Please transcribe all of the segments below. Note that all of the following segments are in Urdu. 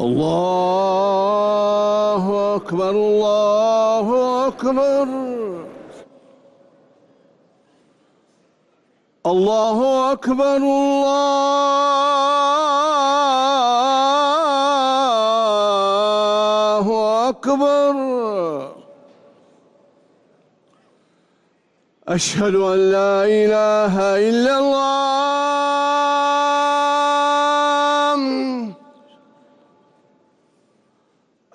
الله أكبر الله أكبر الله أكبر الله أكبر أشهد أن لا إله إلا الله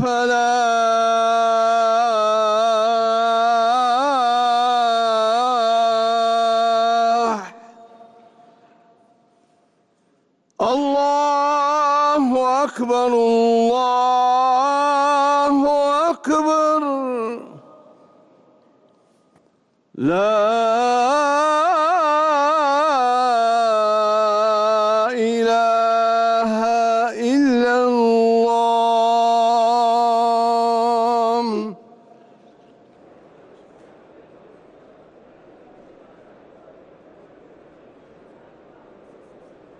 الفلاح الله أكبر الله أكبر. لا